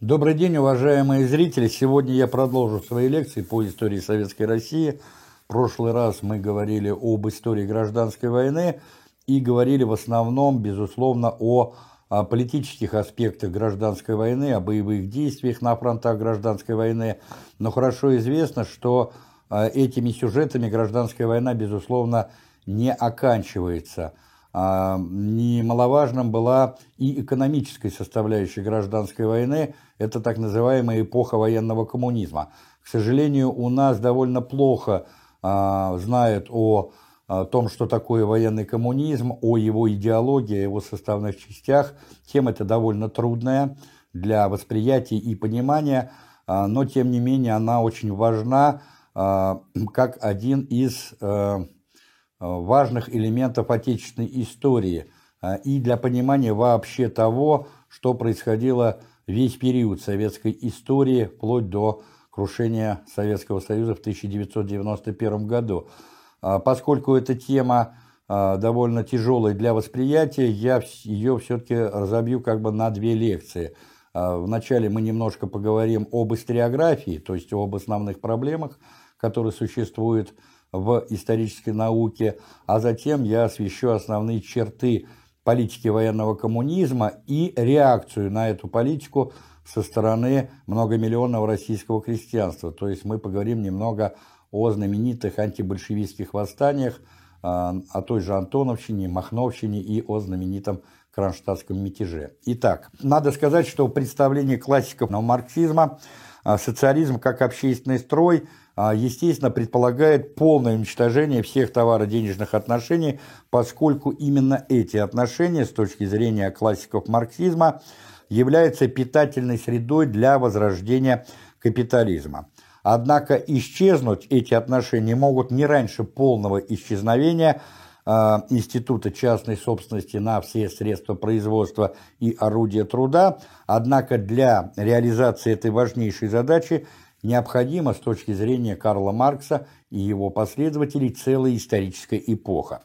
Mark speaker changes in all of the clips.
Speaker 1: Добрый день, уважаемые зрители! Сегодня я продолжу свои лекции по истории Советской России. В прошлый раз мы говорили об истории гражданской войны и говорили в основном, безусловно, о, о политических аспектах гражданской войны, о боевых действиях на фронтах гражданской войны. Но хорошо известно, что а, этими сюжетами гражданская война, безусловно, не оканчивается – немаловажным была и экономическая составляющая гражданской войны, это так называемая эпоха военного коммунизма. К сожалению, у нас довольно плохо а, знают о, том, что такое военный коммунизм, о его идеологии, о его составных частях. Тема эта довольно трудная для восприятия и понимания, а, но тем не менее она очень важна а, как один из... Э, важных элементов отечественной истории э, и для понимания вообще того, что происходило весь период советской истории, вплоть до крушения Советского Союза в 1991 году. Э, поскольку эта тема довольно тяжелая для восприятия, я ее все-таки разобью как бы на две лекции. Вначале мы немножко поговорим об историографии, то есть об основных проблемах, которые существуют в исторической науке, а затем я освещу основные черты политики военного коммунизма и реакцию на эту политику со стороны многомиллионного российского крестьянства. То есть мы поговорим немного о знаменитых антибольшевистских восстаниях, а, о той же Антоновщине, Махновщине и о знаменитом Кронштадтском мятеже. Итак, надо сказать, что в представлении классиков марксизма а, социализм как общественный строй – естественно, предполагает полное уничтожение всех товаро-денежных отношений, поскольку именно эти отношения, с точки зрения классиков марксизма, являются питательной средой для возрождения капитализма. Однако исчезнуть эти отношения могут не раньше полного исчезновения э, института частной собственности на все средства производства и орудия труда, однако для реализации этой важнейшей задачи необходима с точки зрения Карла Маркса и его последователей целая историческая эпоха.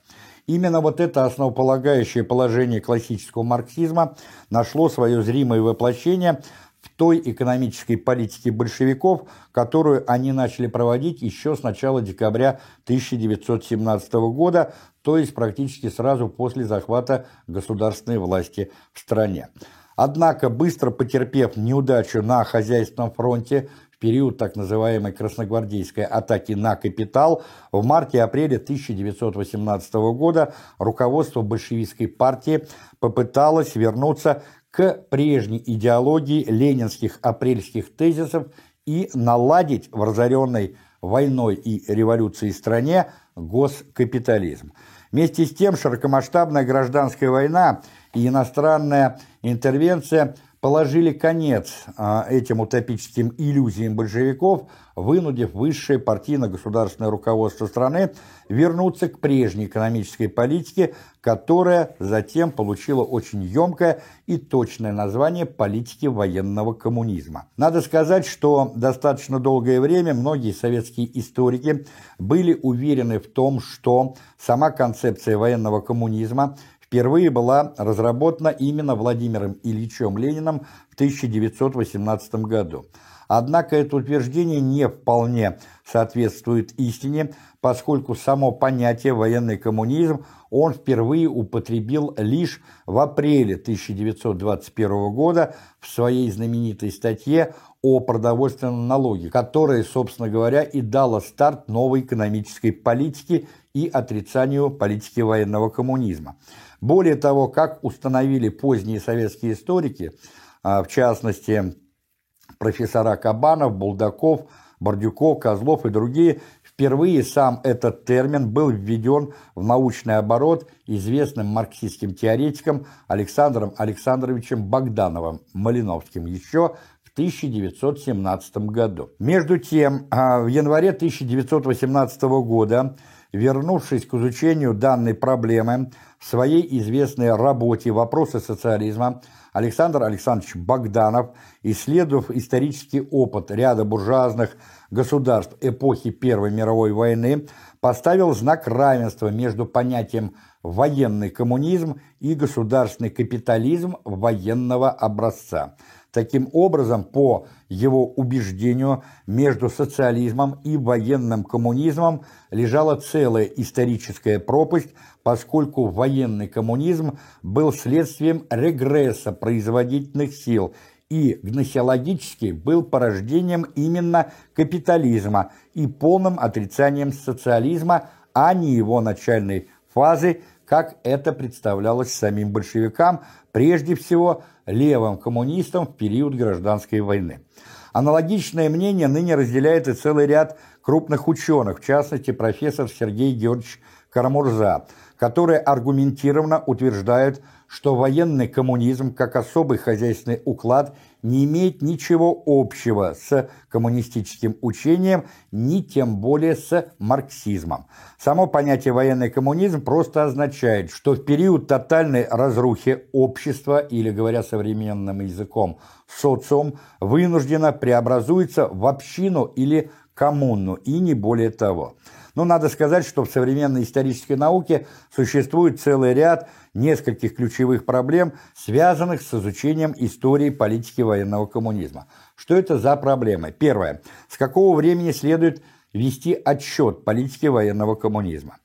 Speaker 1: Именно вот это основополагающее положение классического марксизма нашло свое зримое воплощение в той экономической политике большевиков, которую они начали проводить еще с начала декабря 1917 года, то есть практически сразу после захвата государственной власти в стране. Однако, быстро потерпев неудачу на хозяйственном фронте в период так называемой красногвардейской атаки на капитал в марте-апреле 1918 года руководство большевистской партии попыталось вернуться к прежней идеологии ленинских апрельских тезисов и наладить в разоренной войной и революцией стране госкапитализм. Вместе с тем широкомасштабная гражданская война и иностранная интервенция положили конец а, этим утопическим иллюзиям большевиков, вынудив высшее партийно-государственное руководство страны вернуться к прежней экономической политике, которая затем получила очень емкое и точное название политики военного коммунизма. Надо сказать, что достаточно долгое время многие советские историки были уверены в том, что сама концепция военного коммунизма впервые была разработана именно Владимиром Ильичем Лениным в 1918 году. Однако это утверждение не вполне соответствует истине, поскольку само понятие «военный коммунизм» он впервые употребил лишь в апреле 1921 года в своей знаменитой статье о продовольственном налоге, которая, собственно говоря, и дала старт новой экономической политике и отрицанию политики военного коммунизма. Более того, как установили поздние советские историки, а, в частности, профессора Кабанов, Булдаков, Бордюков, Козлов и другие, впервые сам этот термин был введен в научный оборот известным марксистским теоретиком Александром Александровичем Богдановым Малиновским еще в 1917 году. Между тем, а, в январе 1918 года Вернувшись к изучению данной проблемы, своей известной работе «Вопросы социализма» Александр Александрович Богданов, исследовав исторический опыт ряда буржуазных государств эпохи Первой мировой войны, поставил знак равенства между понятием «военный коммунизм» и «государственный капитализм военного образца». Таким образом, по его убеждению, между социализмом и военным коммунизмом лежала целая историческая пропасть, поскольку военный коммунизм был следствием регресса производительных сил и гносеологически был порождением именно капитализма и полным отрицанием социализма, а не его начальной фазы, как это представлялось самим большевикам, прежде всего левым коммунистам в период гражданской войны. Аналогичное мнение ныне разделяет и целый ряд крупных ученых, в частности профессор Сергей Георгиевич Карамурза, которые аргументированно утверждают, что военный коммунизм как особый хозяйственный уклад не имеет ничего общего с коммунистическим учением, ни тем более с марксизмом. Само понятие военный коммунизм просто означает, что в период тотальной разрухи общества, или говоря современным языком, социум, вынужденно преобразуется в общину или коммуну, и не более того. Но надо сказать, что в современной исторической науке существует целый ряд нескольких ключевых проблем, связанных с изучением истории политики военного коммунизма. Что это за проблемы? Первое. С какого времени следует вести отчет политики военного коммунизма?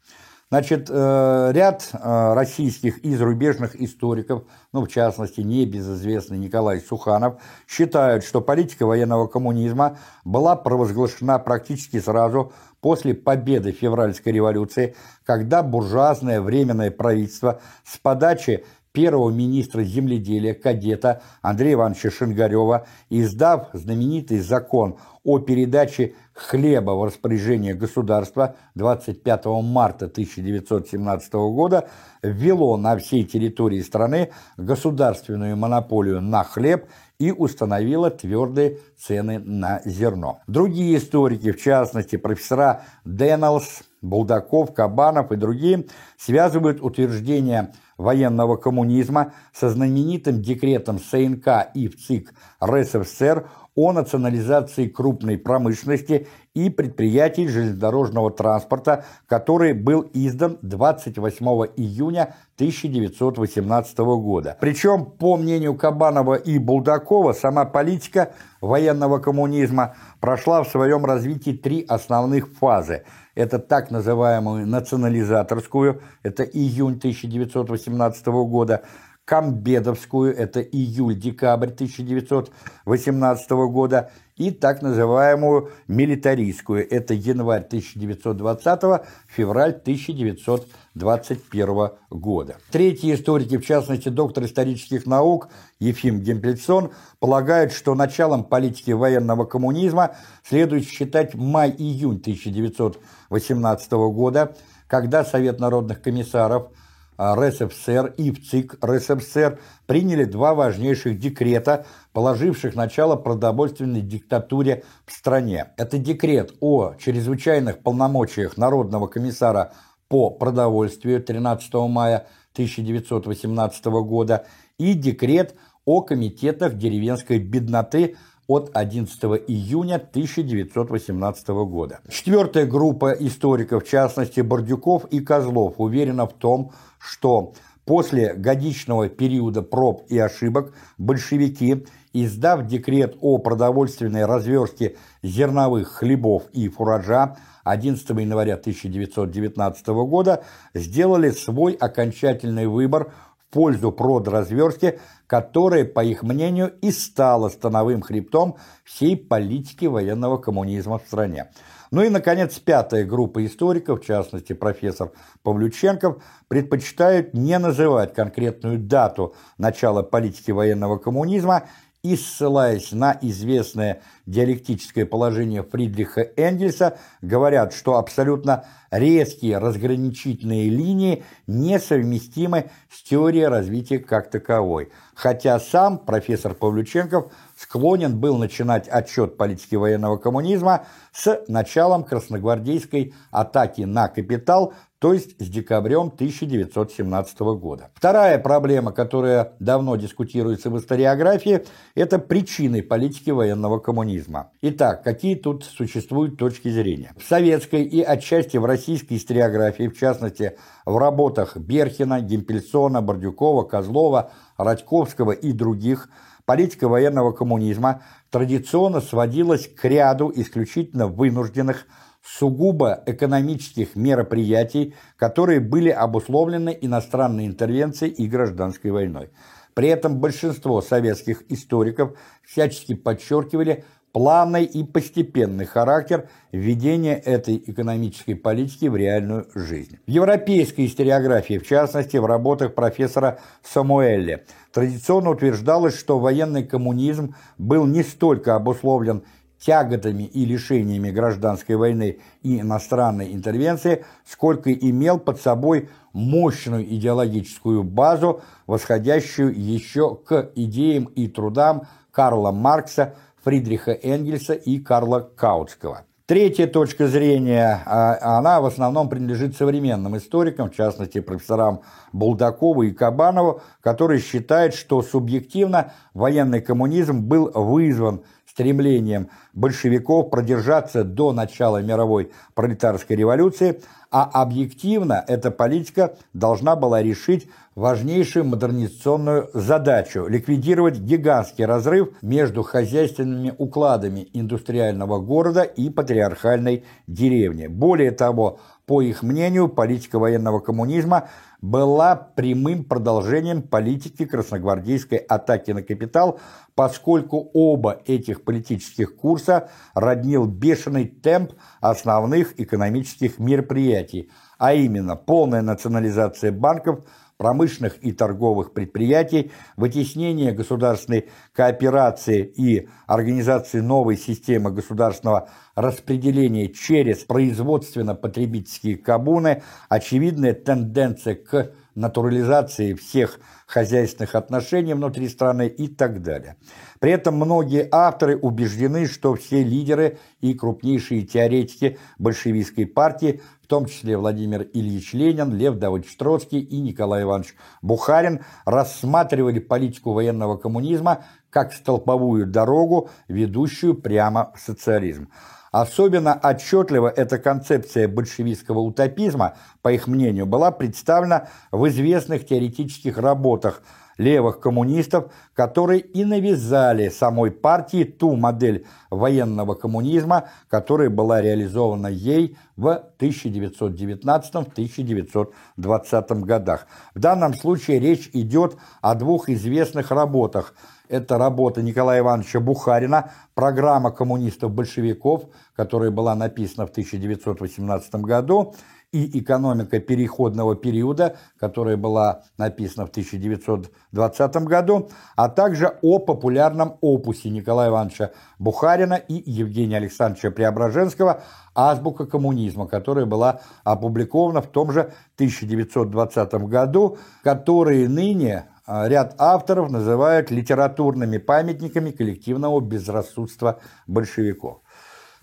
Speaker 1: Значит, э, ряд э, российских и зарубежных историков, ну, в частности, небезызвестный Николай Суханов, считают, что политика военного коммунизма была провозглашена практически сразу после победы февральской революции, когда буржуазное временное правительство с подачи первого министра земледелия, кадета Андрея Ивановича Шингарева, издав знаменитый закон о передаче хлеба в распоряжение государства 25 марта 1917 года, ввело на всей территории страны государственную монополию на хлеб и установило твердые цены на зерно. Другие историки, в частности профессора Деннелс, Булдаков, Кабанов и другие, связывают утверждение военного коммунизма со знаменитым декретом СНК и ВЦИК РСФСР о национализации крупной промышленности и предприятий железнодорожного транспорта, который был издан 28 июня 1918 года. Причем, по мнению Кабанова и Булдакова, сама политика военного коммунизма прошла в своем развитии три основных фазы. Это так называемую национализаторскую, это июнь 1918 года, Камбедовскую, это июль-декабрь 1918 года, и так называемую милитаристскую, это январь 1920, февраль 1921 года. Третьи историки, в частности доктор исторических наук Ефим Гемпельсон, полагают, что началом политики военного коммунизма следует считать май-июнь 1918 года, когда Совет народных комиссаров – РСФСР и ВЦИК РСФСР приняли два важнейших декрета, положивших начало продовольственной диктатуре в стране. Это декрет о чрезвычайных полномочиях Народного комиссара по продовольствию 13 мая 1918 года и декрет о комитетах деревенской бедноты от 11 июня 1918 года. Четвертая группа историков, в частности Бордюков и Козлов, уверена в том, что после годичного периода проб и ошибок большевики, издав декрет о продовольственной разверстке зерновых хлебов и фуража 11 января 1919 года, сделали свой окончательный выбор в пользу продразверстки, которая, по их мнению, и стала становым хребтом всей политики военного коммунизма в стране. Ну и, наконец, пятая группа историков, в частности профессор Павлюченков, предпочитают не называть конкретную дату начала политики военного коммунизма и, ссылаясь на известное диалектическое положение Фридриха Энгельса, говорят, что абсолютно резкие разграничительные линии несовместимы с теорией развития как таковой, хотя сам профессор Павлюченков склонен был начинать отчет политики военного коммунизма с началом красногвардейской атаки на капитал то есть с декабрем 1917 года. Вторая проблема, которая давно дискутируется в историографии, это причины политики военного коммунизма. Итак, какие тут существуют точки зрения? В советской и отчасти в российской историографии, в частности в работах Берхина, Гемпельсона, Бордюкова, Козлова, Радьковского и других, политика военного коммунизма традиционно сводилась к ряду исключительно вынужденных сугубо экономических мероприятий, которые были обусловлены иностранной интервенцией и гражданской войной. При этом большинство советских историков всячески подчеркивали плавный и постепенный характер введения этой экономической политики в реальную жизнь. В европейской историографии, в частности в работах профессора Самуэлли, традиционно утверждалось, что военный коммунизм был не столько обусловлен тяготами и лишениями гражданской войны и иностранной интервенции, сколько имел под собой мощную идеологическую базу, восходящую еще к идеям и трудам Карла Маркса, Фридриха Энгельса и Карла Каутского. Третья точка зрения, а, она в основном принадлежит современным историкам, в частности профессорам Булдакову и Кабанову, которые считают, что субъективно военный коммунизм был вызван стремлением большевиков продержаться до начала мировой пролетарской революции, а объективно эта политика должна была решить важнейшую модернизационную задачу – ликвидировать гигантский разрыв между хозяйственными укладами индустриального города и патриархальной деревни. Более того, по их мнению, политика военного коммунизма была прямым продолжением политики красногвардейской атаки на капитал, поскольку оба этих политических курса роднил бешеный темп основных экономических мероприятий, а именно полная национализация банков – промышленных и торговых предприятий, вытеснение государственной кооперации и организации новой системы государственного распределения через производственно-потребительские коммуны, очевидная тенденция к натурализации всех хозяйственных отношений внутри страны и так далее. При этом многие авторы убеждены, что все лидеры и крупнейшие теоретики большевистской партии том числе Владимир Ильич Ленин, Лев Давыдович Троцкий и Николай Иванович Бухарин, рассматривали политику военного коммунизма как столповую дорогу, ведущую прямо в социализм. Особенно отчетливо эта концепция большевистского утопизма, по их мнению, была представлена в известных теоретических работах – левых коммунистов, которые и навязали самой партии ту модель военного коммунизма, которая была реализована ей в 1919-1920 годах. В данном случае речь идет о двух известных работах. Это работа Николая Ивановича Бухарина «Программа коммунистов-большевиков», которая была написана в 1918 году, и «Экономика переходного периода», которая была написана в 1920 году, а также о популярном опусе Николая Ивановича Бухарина и Евгения Александровича Преображенского «Азбука коммунизма», которая была опубликована в том же 1920 году, которые ныне ряд авторов называют литературными памятниками коллективного безрассудства большевиков.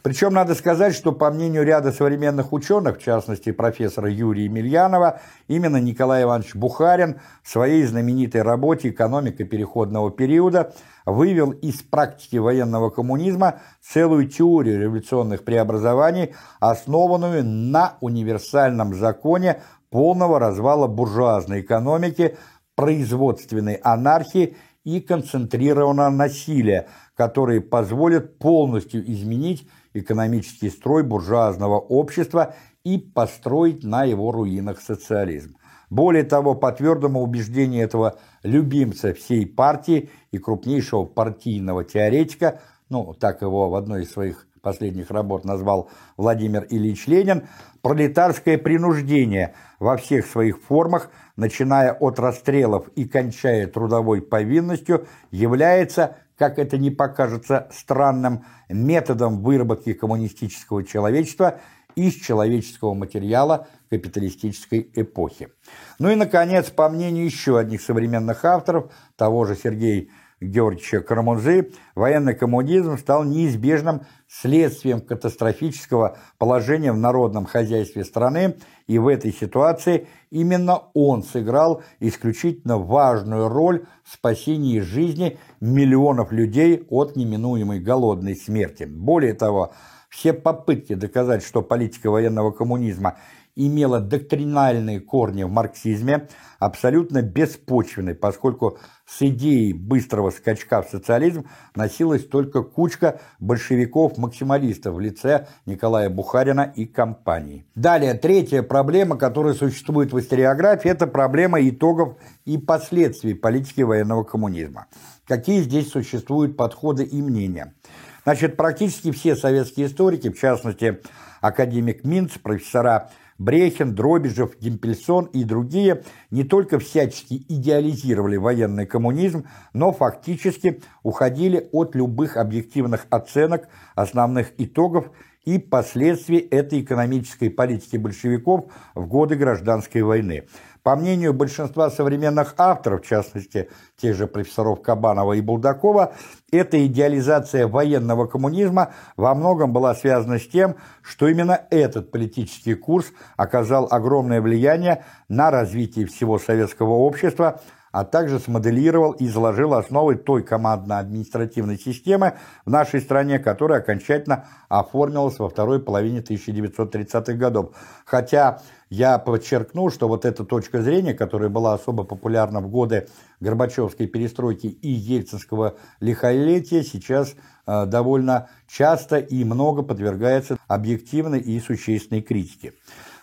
Speaker 1: Причем надо сказать, что по мнению ряда современных ученых, в частности профессора Юрия Емельянова, именно Николай Иванович Бухарин в своей знаменитой работе «Экономика переходного периода» вывел из практики военного коммунизма целую теорию революционных преобразований, основанную на универсальном законе полного развала буржуазной экономики, производственной анархии и концентрированного насилия, которые позволят полностью изменить экономический строй буржуазного общества и построить на его руинах социализм. Более того, по твердому убеждению этого любимца всей партии и крупнейшего партийного теоретика, ну, так его в одной из своих последних работ назвал Владимир Ильич Ленин, пролетарское принуждение во всех своих формах, начиная от расстрелов и кончая трудовой повинностью, является как это не покажется странным, методом выработки коммунистического человечества из человеческого материала капиталистической эпохи. Ну и, наконец, по мнению еще одних современных авторов, того же Сергея Георгиевича Карамузы, военный коммунизм стал неизбежным следствием катастрофического положения в народном хозяйстве страны, и в этой ситуации именно он сыграл исключительно важную роль в спасении жизни миллионов людей от неминуемой голодной смерти. Более того, все попытки доказать, что политика военного коммунизма имела доктринальные корни в марксизме, абсолютно беспочвенной, поскольку с идеей быстрого скачка в социализм носилась только кучка большевиков-максималистов в лице Николая Бухарина и компании. Далее, третья проблема, которая существует в историографии, это проблема итогов и последствий политики военного коммунизма. Какие здесь существуют подходы и мнения? Значит, практически все советские историки, в частности, академик Минц, профессора Брехин, Дробежев, Гимпельсон и другие не только всячески идеализировали военный коммунизм, но фактически уходили от любых объективных оценок основных итогов и последствий этой экономической политики большевиков в годы гражданской войны. По мнению большинства современных авторов, в частности, тех же профессоров Кабанова и Булдакова, эта идеализация военного коммунизма во многом была связана с тем, что именно этот политический курс оказал огромное влияние на развитие всего советского общества, а также смоделировал и заложил основы той командно-административной системы в нашей стране, которая окончательно оформилась во второй половине 1930-х годов. Хотя я подчеркну, что вот эта точка зрения, которая была особо популярна в годы Горбачевской перестройки и Ельцинского лихолетия, сейчас э, довольно часто и много подвергается объективной и существенной критике.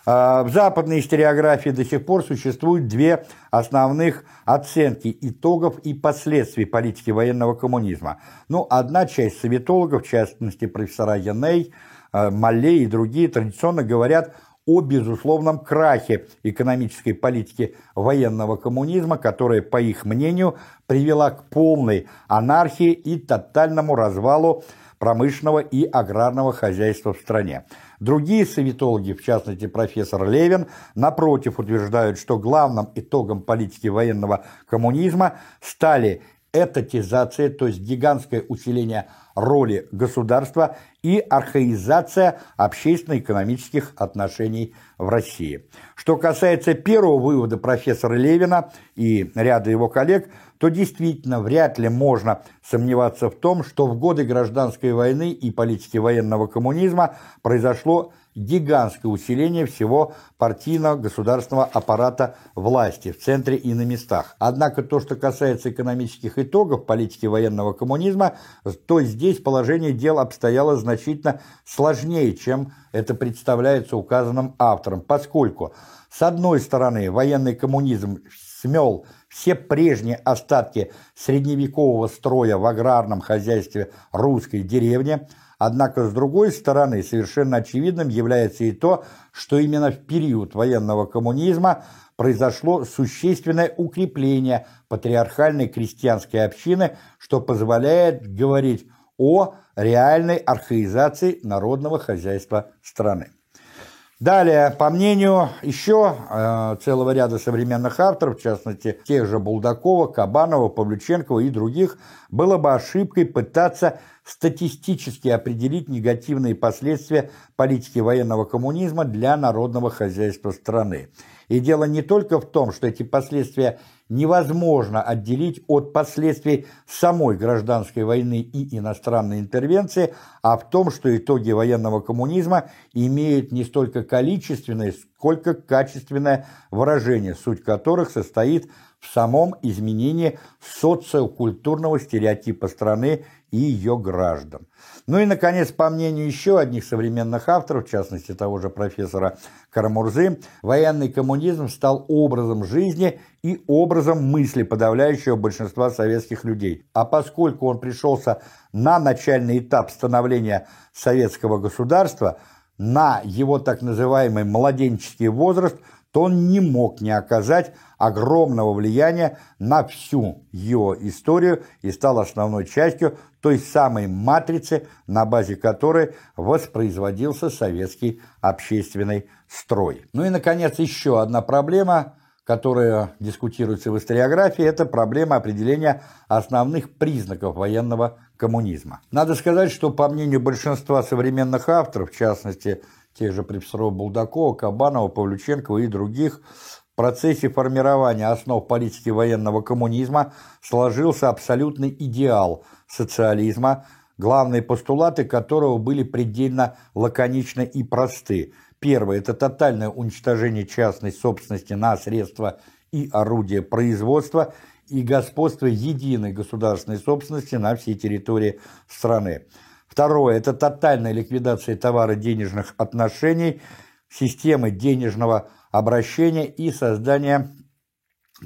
Speaker 1: Э, в западной историографии до сих пор существуют две основных оценки итогов и последствий политики военного коммунизма. Ну, одна часть советологов, в частности профессора Яней, э, Маллей и другие, традиционно говорят о безусловном крахе экономической политики военного коммунизма, которая, по их мнению, привела к полной анархии и тотальному развалу промышленного и аграрного хозяйства в стране. Другие советологи, в частности профессор Левин, напротив утверждают, что главным итогом политики военного коммунизма стали этатизация, то есть гигантское усиление роли государства и архаизация общественно-экономических отношений в России. Что касается первого вывода профессора Левина и ряда его коллег, то действительно вряд ли можно сомневаться в том, что в годы гражданской войны и политики военного коммунизма произошло гигантское усиление всего партийного государственного аппарата власти в центре и на местах. Однако то, что касается экономических итогов политики военного коммунизма, то здесь положение дел обстояло значительно сложнее, чем это представляется указанным автором, поскольку, с одной стороны, военный коммунизм смел все прежние остатки средневекового строя в аграрном хозяйстве русской деревни – Однако, с другой стороны, совершенно очевидным является и то, что именно в период военного коммунизма произошло существенное укрепление патриархальной крестьянской общины, что позволяет говорить о реальной архаизации народного хозяйства страны. Далее, по мнению еще э, целого ряда современных авторов, в частности, тех же Булдакова, Кабанова, Павлюченкова и других, было бы ошибкой пытаться статистически определить негативные последствия политики военного коммунизма для народного хозяйства страны. И дело не только в том, что эти последствия невозможно отделить от последствий самой гражданской войны и иностранной интервенции, а в том, что итоги военного коммунизма имеют не столько количественное, сколько качественное выражение, суть которых состоит в самом изменении социокультурного стереотипа страны и ее граждан. Ну и, наконец, по мнению еще одних современных авторов, в частности того же профессора Карамурзы, военный коммунизм стал образом жизни и образом мысли подавляющего большинства советских людей. А поскольку он пришелся на начальный этап становления советского государства, на его так называемый младенческий возраст – то он не мог не оказать огромного влияния на всю его историю и стал основной частью той самой матрицы, на базе которой воспроизводился советский общественный строй. Ну и, наконец, еще одна проблема, которая дискутируется в историографии, это проблема определения основных признаков военного коммунизма. Надо сказать, что по мнению большинства современных авторов, в частности, тех же профессоров Булдакова, Кабанова, Павлюченкова и других, в процессе формирования основ политики военного коммунизма сложился абсолютный идеал социализма, главные постулаты которого были предельно лаконичны и просты. Первое – это тотальное уничтожение частной собственности на средства и орудия производства и господство единой государственной собственности на всей территории страны. Второе – это тотальная ликвидация товаро-денежных отношений, системы денежного обращения и создание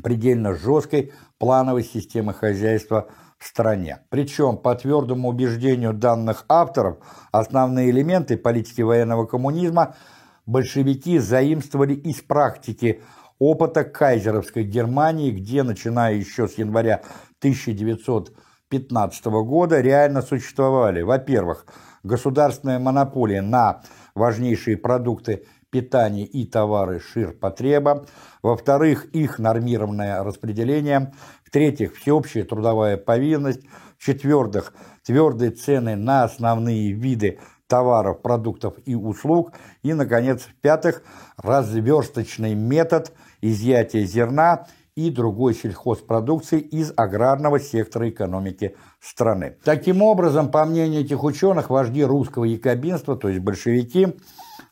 Speaker 1: предельно жесткой плановой системы хозяйства в стране. Причем, по твердому убеждению данных авторов, основные элементы политики военного коммунизма большевики заимствовали из практики опыта кайзеровской Германии, где, начиная еще с января 1900 2015 года реально существовали, во-первых, государственная монополия на важнейшие продукты питания и товары ширпотреба, во-вторых, их нормированное распределение, в-третьих, всеобщая трудовая повинность, в-четвертых, твердые цены на основные виды товаров, продуктов и услуг, и, наконец, в-пятых, разверсточный метод изъятия зерна и другой сельхозпродукции из аграрного сектора экономики страны. Таким образом, по мнению этих ученых, вожди русского якобинства, то есть большевики,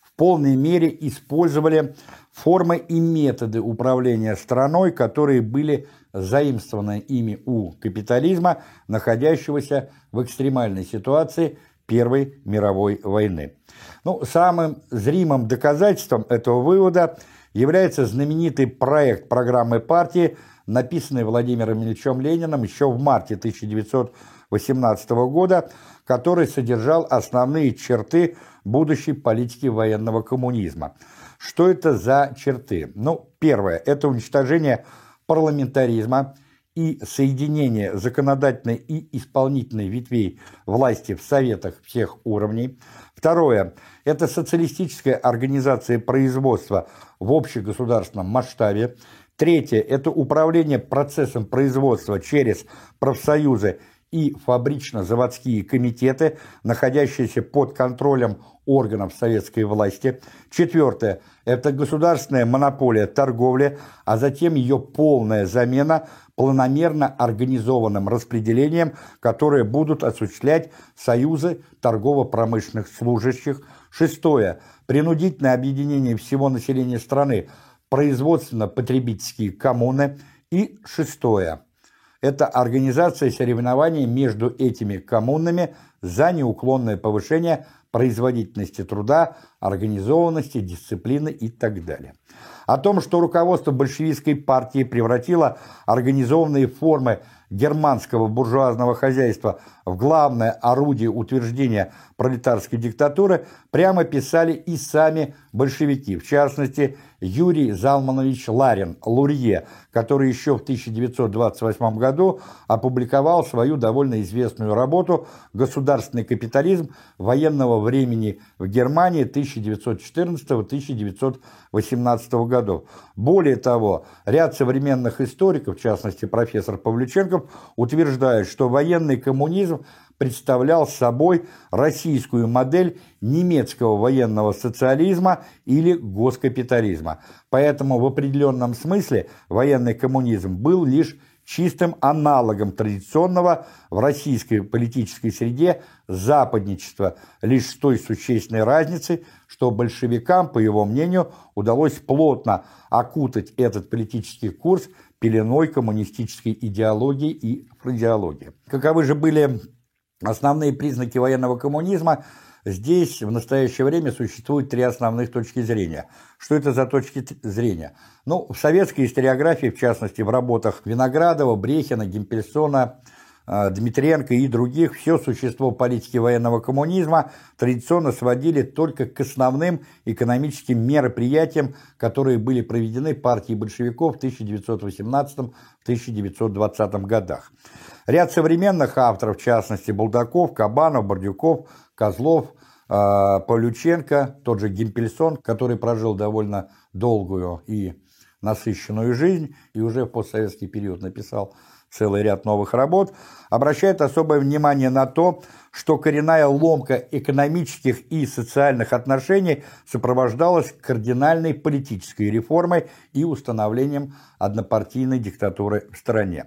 Speaker 1: в полной мере использовали формы и методы управления страной, которые были заимствованы ими у капитализма, находящегося в экстремальной ситуации Первой мировой войны. Ну, самым зримым доказательством этого вывода – является знаменитый проект программы партии, написанный Владимиром Ильичем Лениным еще в марте 1918 года, который содержал основные черты будущей политики военного коммунизма. Что это за черты? Ну, первое – это уничтожение парламентаризма и соединение законодательной и исполнительной ветвей власти в советах всех уровней. Второе – это социалистическая организация производства в общегосударственном масштабе. Третье – это управление процессом производства через профсоюзы и фабрично-заводские комитеты, находящиеся под контролем органов советской власти. Четвертое – это государственная монополия торговли, а затем ее полная замена планомерно организованным распределением, которые будут осуществлять союзы торгово-промышленных служащих. Шестое – принудительное объединение всего населения страны, производственно-потребительские коммуны. И шестое – это организация соревнований между этими коммунами за неуклонное повышение производительности труда, организованности, дисциплины и так далее. О том, что руководство большевистской партии превратило организованные формы германского буржуазного хозяйства в главное орудие утверждения пролетарской диктатуры, прямо писали и сами большевики, в частности, Юрий Залманович Ларин, Лурье, который еще в 1928 году опубликовал свою довольно известную работу «Государственный капитализм военного времени в Германии 1914-1918 годов». Более того, ряд современных историков, в частности профессор Павлюченков, утверждает, что военный коммунизм представлял собой российскую модель немецкого военного социализма или госкапитализма. Поэтому в определенном смысле военный коммунизм был лишь чистым аналогом традиционного в российской политической среде западничества, лишь с той существенной разницей, что большевикам, по его мнению, удалось плотно окутать этот политический курс пеленой коммунистической идеологии и фразеологии. Каковы же были Основные признаки военного коммунизма здесь в настоящее время существуют три основных точки зрения. Что это за точки зрения? Ну, в советской историографии, в частности, в работах Виноградова, Брехина, Гимпельсона, а, Дмитриенко и других все существо политики военного коммунизма традиционно сводили только к основным экономическим мероприятиям, которые были проведены партией большевиков в 1918-1920 годах. Ряд современных авторов, в частности Булдаков, Кабанов, Бордюков, Козлов, а, Павлюченко, тот же Гимпельсон, который прожил довольно долгую и насыщенную жизнь и уже в постсоветский период написал целый ряд новых работ, обращает особое внимание на то, что коренная ломка экономических и социальных отношений сопровождалась кардинальной политической реформой и установлением однопартийной диктатуры в стране.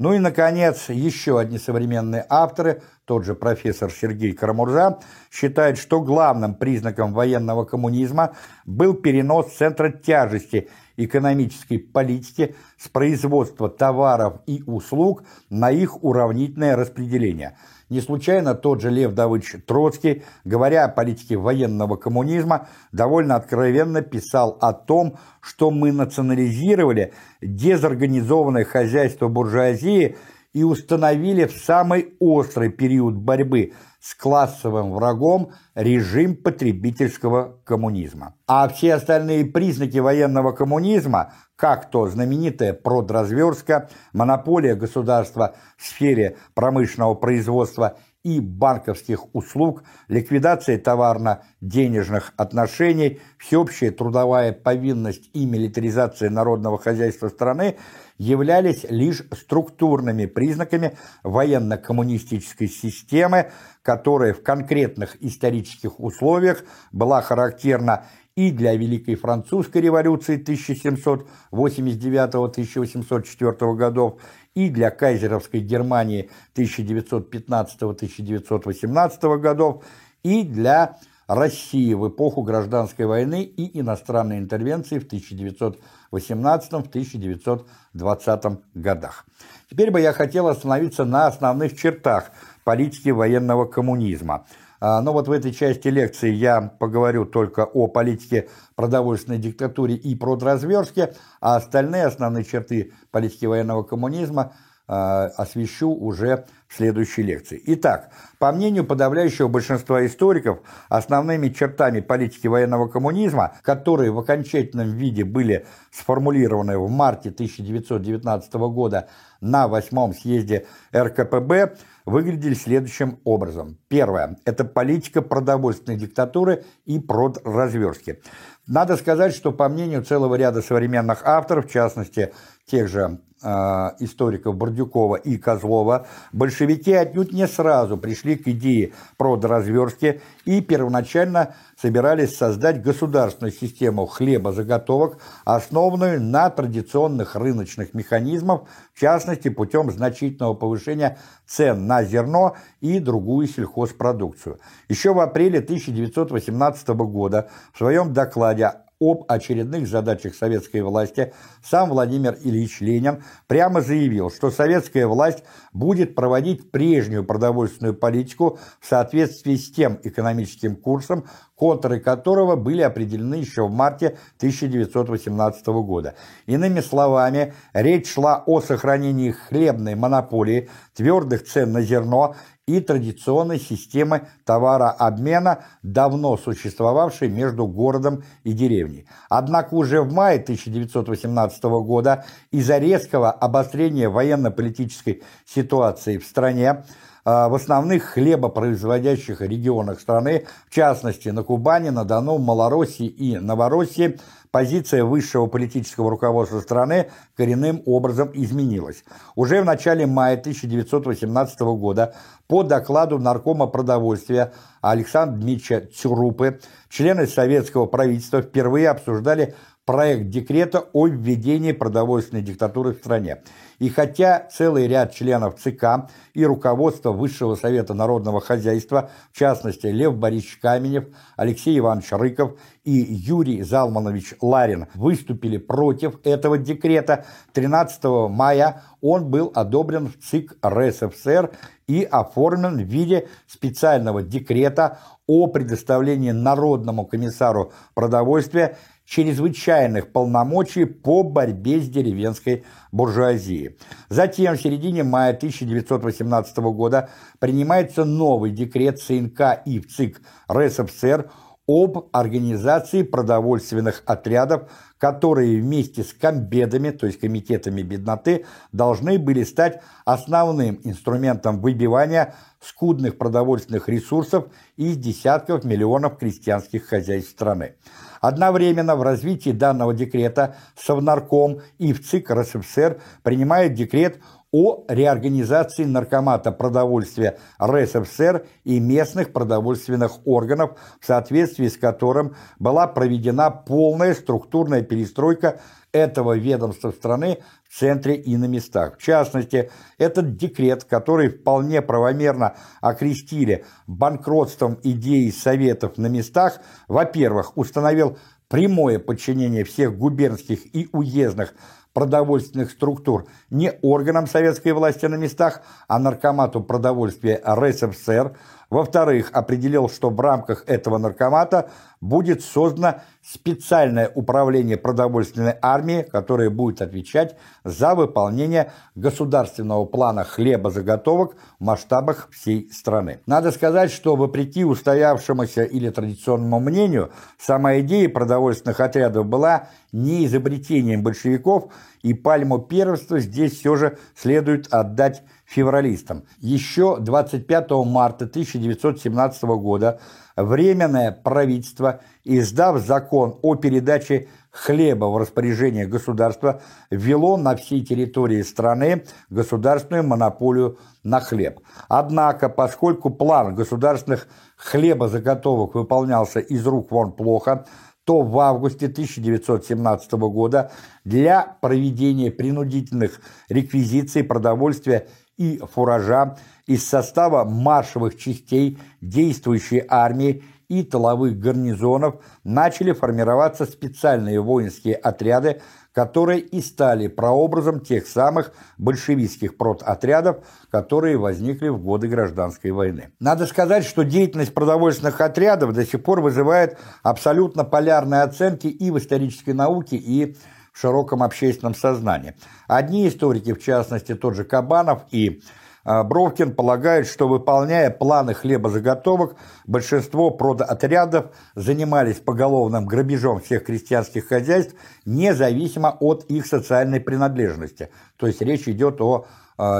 Speaker 1: Ну и, наконец, еще одни современные авторы, тот же профессор Сергей Карамурза, считает, что главным признаком военного коммунизма был перенос центра тяжести экономической политики с производства товаров и услуг на их уравнительное распределение. Не случайно тот же Лев Давыдович Троцкий, говоря о политике военного коммунизма, довольно откровенно писал о том, что мы национализировали дезорганизованное хозяйство буржуазии и установили в самый острый период борьбы с классовым врагом режим потребительского коммунизма. А все остальные признаки военного коммунизма, как то знаменитая продразверстка, монополия государства в сфере промышленного производства и банковских услуг, ликвидация товарно-денежных отношений, всеобщая трудовая повинность и милитаризация народного хозяйства страны являлись лишь структурными признаками военно-коммунистической системы, которая в конкретных исторических условиях была характерна и для Великой Французской революции 1789-1804 годов, и для Кайзеровской Германии 1915-1918 годов, и для России в эпоху гражданской войны и иностранной интервенции в 1918-1920 годах. Теперь бы я хотел остановиться на основных чертах политики военного коммунизма. А, но вот в этой части лекции я поговорю только о политике продовольственной диктатуре и продразверстке, а остальные основные черты политики военного коммунизма – освещу уже в следующей лекции. Итак, по мнению подавляющего большинства историков, основными чертами политики военного коммунизма, которые в окончательном виде были сформулированы в марте 1919 года на восьмом съезде РКПБ, выглядели следующим образом. Первое – это политика продовольственной диктатуры и продразверстки. Надо сказать, что по мнению целого ряда современных авторов, в частности, тех же историков Бордюкова и Козлова, большевики отнюдь не сразу пришли к идее продразверстки и первоначально собирались создать государственную систему хлебозаготовок, основанную на традиционных рыночных механизмах, в частности путем значительного повышения цен на зерно и другую сельхозпродукцию. Еще в апреле 1918 года в своем докладе об очередных задачах советской власти, сам Владимир Ильич Ленин прямо заявил, что советская власть будет проводить прежнюю продовольственную политику в соответствии с тем экономическим курсом, контуры которого были определены еще в марте 1918 года. Иными словами, речь шла о сохранении хлебной монополии, твердых цен на зерно и традиционной системы товарообмена, давно существовавшей между городом и деревней. Однако уже в мае 1918 года из-за резкого обострения военно-политической ситуации в стране а, в основных хлебопроизводящих регионах страны, в частности на Кубани, на Дону, Малороссии и Новороссии, позиция высшего политического руководства страны коренным образом изменилась. Уже в начале мая 1918 года по докладу Наркома продовольствия Александра Дмитриевича Цюрупы члены советского правительства впервые обсуждали проект декрета о введении продовольственной диктатуры в стране. И хотя целый ряд членов ЦК и руководства Высшего Совета Народного Хозяйства, в частности Лев Борисович Каменев, Алексей Иванович Рыков и Юрий Залманович Ларин выступили против этого декрета, 13 мая он был одобрен в ЦИК РСФСР и оформлен в виде специального декрета о предоставлении Народному комиссару продовольствия чрезвычайных полномочий по борьбе с деревенской буржуазией. Затем в середине мая 1918 года принимается новый декрет ЦНК и ВЦИК РСФСР об организации продовольственных отрядов, которые вместе с комбедами, то есть комитетами бедноты, должны были стать основным инструментом выбивания скудных продовольственных ресурсов из десятков миллионов крестьянских хозяйств страны. Одновременно в развитии данного декрета Совнарком и в ЦИК РСФСР принимает декрет о реорганизации наркомата продовольствия РСФСР и местных продовольственных органов, в соответствии с которым была проведена полная структурная перестройка этого ведомства страны в центре и на местах. В частности, этот декрет, который вполне правомерно окрестили банкротством идеи советов на местах, во-первых, установил прямое подчинение всех губернских и уездных продовольственных структур не органам советской власти на местах, а наркомату продовольствия РСФСР. Во-вторых, определил, что в рамках этого наркомата будет создано специальное управление продовольственной армии, которое будет отвечать за выполнение государственного плана хлебозаготовок в масштабах всей страны. Надо сказать, что вопреки устоявшемуся или традиционному мнению, сама идея продовольственных отрядов была не изобретением большевиков, и пальму первенства здесь все же следует отдать февралистам. Еще 25 марта 1917 года Временное правительство, издав закон о передаче хлеба в распоряжение государства, ввело на всей территории страны государственную монополию на хлеб. Однако, поскольку план государственных хлебозаготовок выполнялся из рук вон плохо, то в августе 1917 года для проведения принудительных реквизиций продовольствия и фуража из состава маршевых частей действующей армии и тыловых гарнизонов начали формироваться специальные воинские отряды, которые и стали прообразом тех самых большевистских прототрядов, которые возникли в годы гражданской войны. Надо сказать, что деятельность продовольственных отрядов до сих пор вызывает абсолютно полярные оценки и в исторической науке, и в широком общественном сознании. Одни историки, в частности тот же Кабанов и а, Бровкин полагают, что выполняя планы хлебозаготовок, большинство продоотрядов занимались поголовным грабежом всех крестьянских хозяйств, независимо от их социальной принадлежности. То есть речь идет о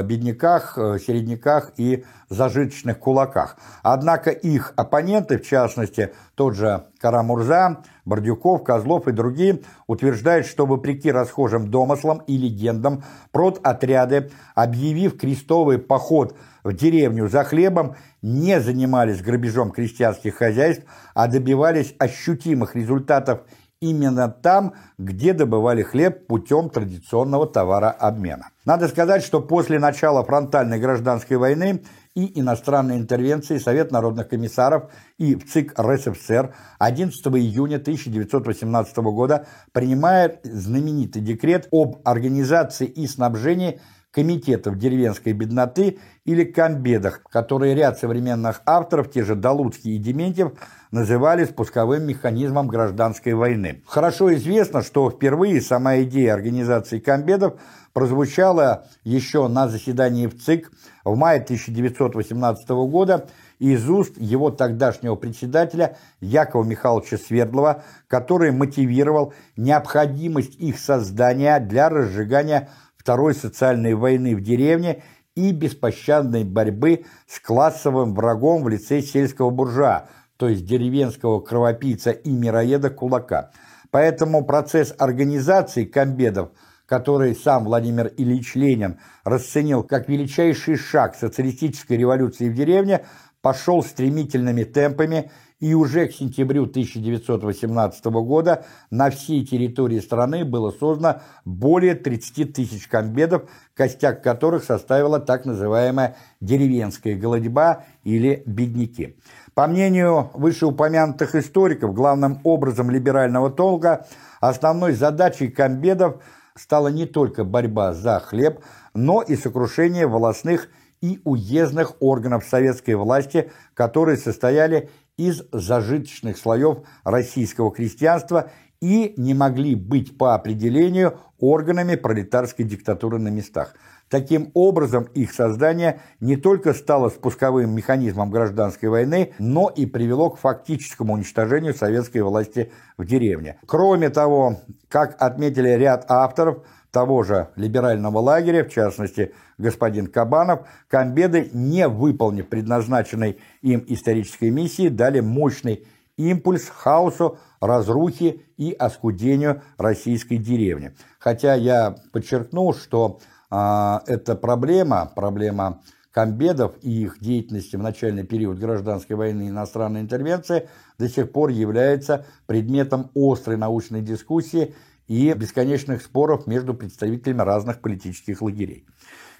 Speaker 1: бедняках, э, середняках и зажиточных кулаках. Однако их оппоненты, в частности, тот же Карамурза, Бордюков, Козлов и другие, утверждают, что вопреки расхожим домыслам и легендам, продотряды, объявив крестовый поход в деревню за хлебом, не занимались грабежом крестьянских хозяйств, а добивались ощутимых результатов именно там, где добывали хлеб путем традиционного товарообмена. Надо сказать, что после начала фронтальной гражданской войны и иностранной интервенции Совет народных комиссаров и ВЦИК РСФСР 11 июня 1918 года принимает знаменитый декрет об организации и снабжении комитетов деревенской бедноты или комбедах, которые ряд современных авторов, те же Долуцкий и Дементьев, называли спусковым механизмом гражданской войны. Хорошо известно, что впервые сама идея организации комбедов прозвучала еще на заседании в ЦИК в мае 1918 года из уст его тогдашнего председателя Якова Михайловича Свердлова, который мотивировал необходимость их создания для разжигания Второй социальной войны в деревне и беспощадной борьбы с классовым врагом в лице сельского буржуа, то есть деревенского кровопийца и мироеда Кулака. Поэтому процесс организации комбедов, который сам Владимир Ильич Ленин расценил как величайший шаг социалистической революции в деревне, пошел стремительными темпами и уже к сентябрю 1918 года на всей территории страны было создано более 30 тысяч комбедов, костяк которых составила так называемая деревенская голодьба или бедняки. По мнению вышеупомянутых историков, главным образом либерального толка, основной задачей комбедов стала не только борьба за хлеб, но и сокрушение волосных и уездных органов советской власти, которые состояли из зажиточных слоев российского крестьянства и не могли быть по определению органами пролетарской диктатуры на местах. Таким образом, их создание не только стало спусковым механизмом гражданской войны, но и привело к фактическому уничтожению советской власти в деревне. Кроме того, как отметили ряд авторов того же либерального лагеря, в частности, господин Кабанов, комбеды, не выполнив предназначенной им исторической миссии, дали мощный импульс хаосу, разрухе и оскудению российской деревни. Хотя я подчеркну, что а, эта проблема, проблема комбедов и их деятельности в начальный период гражданской войны и иностранной интервенции до сих пор является предметом острой научной дискуссии и бесконечных споров между представителями разных политических лагерей.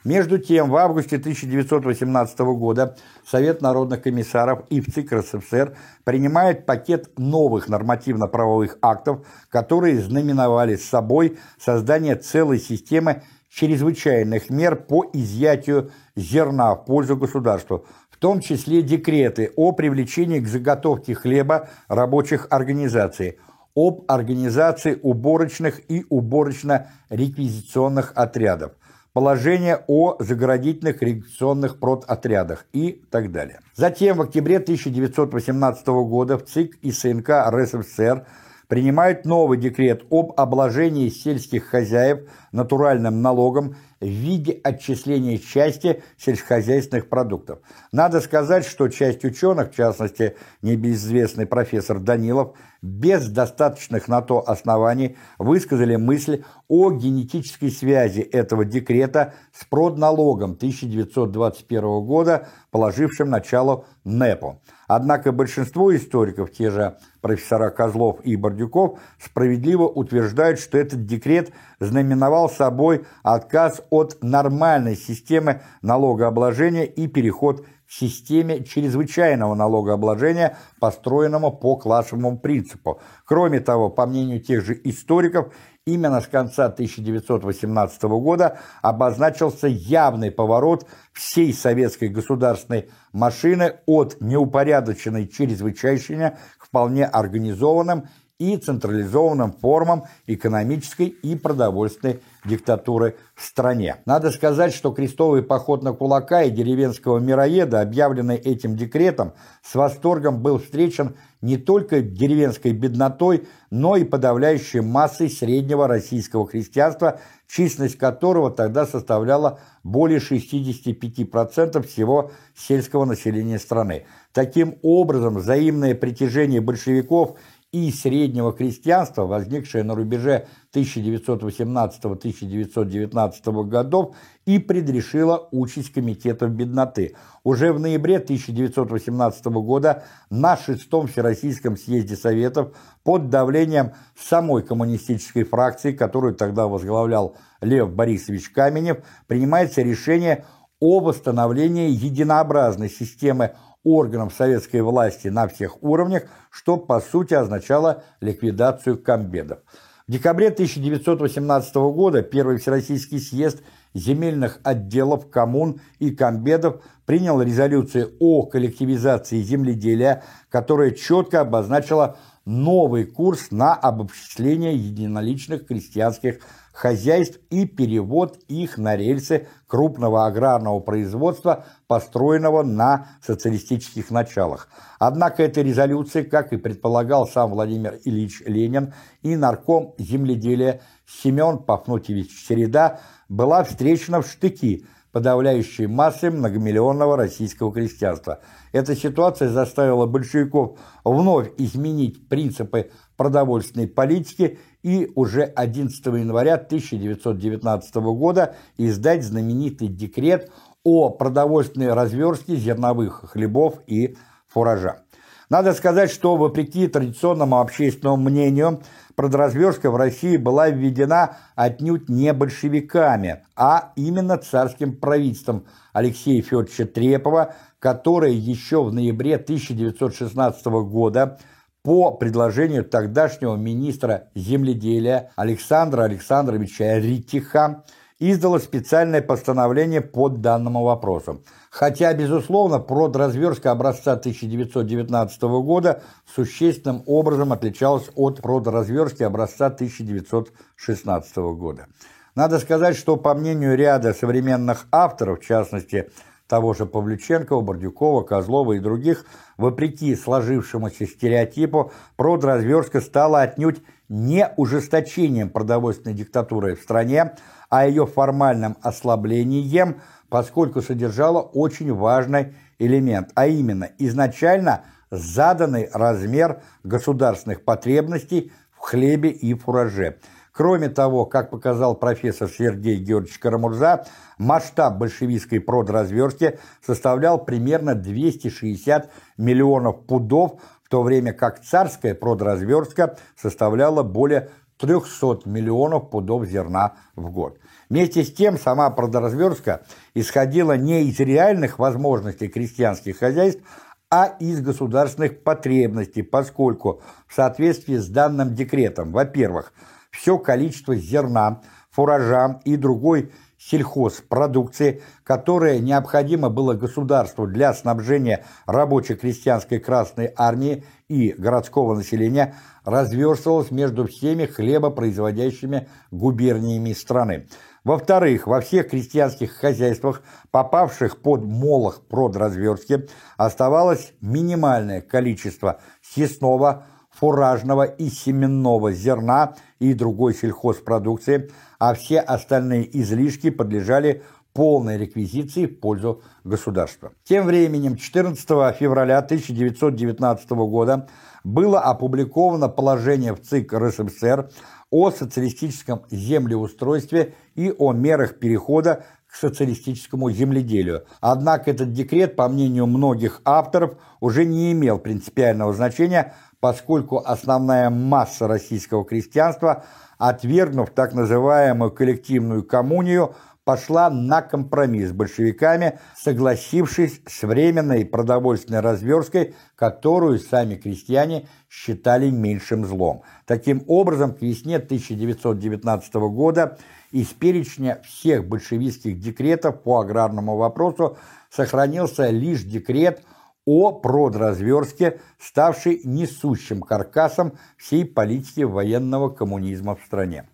Speaker 1: Между тем, в августе 1918 года Совет народных комиссаров и ВЦИК РСФСР принимает пакет новых нормативно-правовых актов, которые знаменовали собой создание целой системы чрезвычайных мер по изъятию зерна в пользу государства, в том числе декреты о привлечении к заготовке хлеба рабочих организаций, об организации уборочных и уборочно-реквизиционных отрядов, положение о заградительных реквизиционных прототрядах и так далее. Затем в октябре 1918 года в ЦИК и СНК РСФСР принимают новый декрет об обложении сельских хозяев натуральным налогом в виде отчисления части сельскохозяйственных продуктов. Надо сказать, что часть ученых, в частности, небезызвестный профессор Данилов, без достаточных на то оснований высказали мысль о генетической связи этого декрета с продналогом 1921 года, положившим начало НЭПу. Однако большинство историков, те же профессора Козлов и Бордюков, справедливо утверждают, что этот декрет знаменовал собой отказ от нормальной системы налогообложения и переход к системе чрезвычайного налогообложения, построенному по классовому принципу. Кроме того, по мнению тех же историков, именно с конца 1918 года обозначился явный поворот всей советской государственной машины от неупорядоченной чрезвычайщины к вполне организованным и централизованным формам экономической и продовольственной диктатуры в стране. Надо сказать, что крестовый поход на кулака и деревенского мироеда, объявленный этим декретом, с восторгом был встречен не только деревенской беднотой, но и подавляющей массой среднего российского христианства, численность которого тогда составляла более 65% всего сельского населения страны. Таким образом, взаимное притяжение большевиков и среднего крестьянства, возникшее на рубеже 1918-1919 годов, и предрешила участь комитетов бедноты. Уже в ноябре 1918 года на шестом Всероссийском съезде Советов под давлением самой коммунистической фракции, которую тогда возглавлял Лев Борисович Каменев, принимается решение о восстановлении единообразной системы органов советской власти на всех уровнях, что по сути означало ликвидацию комбедов. В декабре 1918 года Первый Всероссийский съезд земельных отделов коммун и комбедов принял резолюцию о коллективизации земледелия, которая четко обозначила новый курс на обобщение единоличных крестьянских хозяйств и перевод их на рельсы крупного аграрного производства, построенного на социалистических началах. Однако эта резолюция, как и предполагал сам Владимир Ильич Ленин и нарком земледелия Семен Пафнутьевич Середа, была встречена в штыки подавляющей массой многомиллионного российского крестьянства. Эта ситуация заставила большевиков вновь изменить принципы продовольственной политики и уже 11 января 1919 года издать знаменитый декрет о продовольственной разверстке зерновых хлебов и фуража. Надо сказать, что вопреки традиционному общественному мнению, продразверстка в России была введена отнюдь не большевиками, а именно царским правительством Алексея Федоровича Трепова, которое еще в ноябре 1916 года по предложению тогдашнего министра земледелия Александра Александровича Ритиха издало специальное постановление по данному вопросу. Хотя, безусловно, продразверстка образца 1919 года существенным образом отличалась от продразверстки образца 1916 года. Надо сказать, что по мнению ряда современных авторов, в частности, того же Павлюченкова, Бордюкова, Козлова и других, вопреки сложившемуся стереотипу, продразверстка стала отнюдь не ужесточением продовольственной диктатуры в стране, а ее формальным ослаблением, поскольку содержала очень важный элемент, а именно изначально заданный размер государственных потребностей в хлебе и фураже – Кроме того, как показал профессор Сергей Георгиевич Карамурза, масштаб большевистской продразверстки составлял примерно 260 миллионов пудов, в то время как царская продразверстка составляла более 300 миллионов пудов зерна в год. Вместе с тем, сама продразверстка исходила не из реальных возможностей крестьянских хозяйств, а из государственных потребностей, поскольку в соответствии с данным декретом, во-первых, все количество зерна, фуража и другой сельхозпродукции, которая необходимо было государству для снабжения рабочей крестьянской Красной Армии и городского населения, разверстывалась между всеми хлебопроизводящими губерниями страны. Во-вторых, во всех крестьянских хозяйствах, попавших под молох продразверстки, оставалось минимальное количество съестного, фуражного и семенного зерна и другой сельхозпродукции, а все остальные излишки подлежали полной реквизиции в пользу государства. Тем временем 14 февраля 1919 года было опубликовано положение в ЦИК РСФСР о социалистическом землеустройстве и о мерах перехода к социалистическому земледелию. Однако этот декрет, по мнению многих авторов, уже не имел принципиального значения, поскольку основная масса российского крестьянства, отвергнув так называемую коллективную коммунию, пошла на компромисс с большевиками, согласившись с временной продовольственной разверсткой, которую сами крестьяне считали меньшим злом. Таким образом, к весне 1919 года из перечня всех большевистских декретов по аграрному вопросу сохранился лишь декрет о продразверстке, ставший несущим каркасом всей политики военного коммунизма в стране.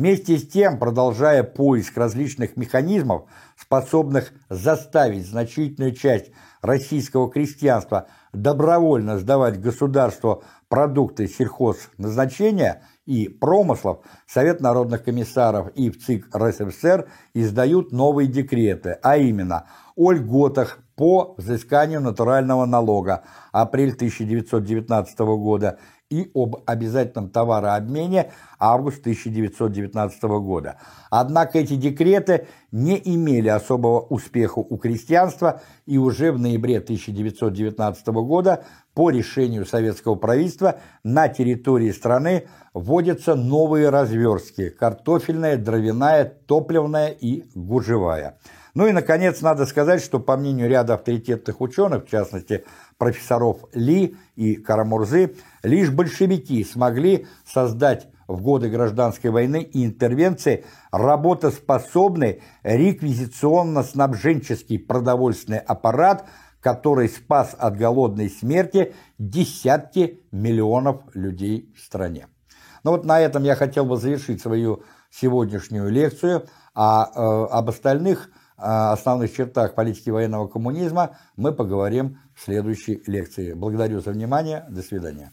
Speaker 1: Вместе с тем, продолжая поиск различных механизмов, способных заставить значительную часть российского крестьянства добровольно сдавать государству продукты сельхозназначения и промыслов, Совет народных комиссаров и в ЦИК РСФСР издают новые декреты, а именно о льготах по взысканию натурального налога. Апрель 1919 года и об обязательном товарообмене август 1919 года. Однако эти декреты не имели особого успеха у крестьянства, и уже в ноябре 1919 года по решению советского правительства на территории страны вводятся новые разверстки – картофельная, дровяная, топливная и гужевая – ну и, наконец, надо сказать, что по мнению ряда авторитетных ученых, в частности, профессоров Ли и Карамурзы, лишь большевики смогли создать в годы гражданской войны и интервенции работоспособный реквизиционно-снабженческий продовольственный аппарат, который спас от голодной смерти десятки миллионов людей в стране. Ну вот на этом я хотел бы завершить свою сегодняшнюю лекцию, а э, об остальных основных чертах политики военного коммунизма мы поговорим в следующей лекции. Благодарю за внимание. До свидания.